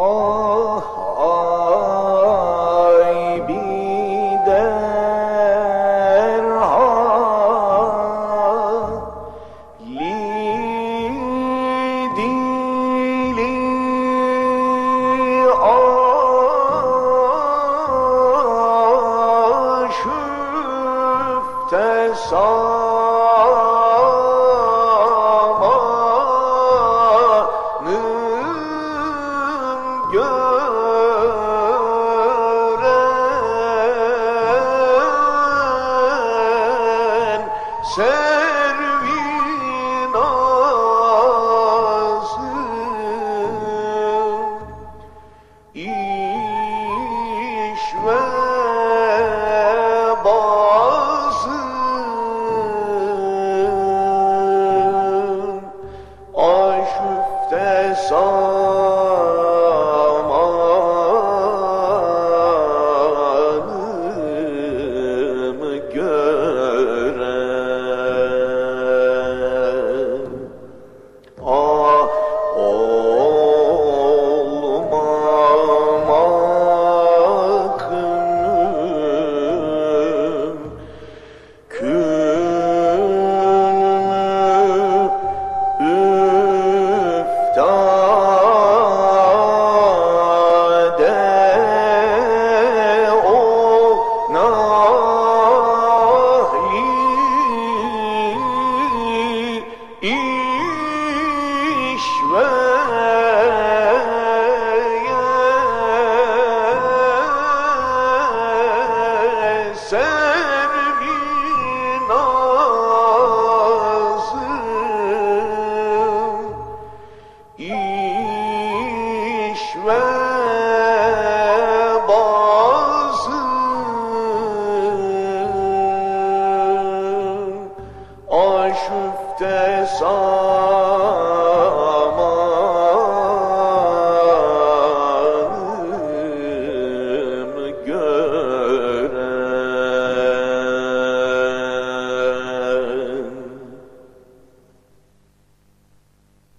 Ah ay bider hali servin azı iş ve servin azı iş ve bazı aşıfte sağ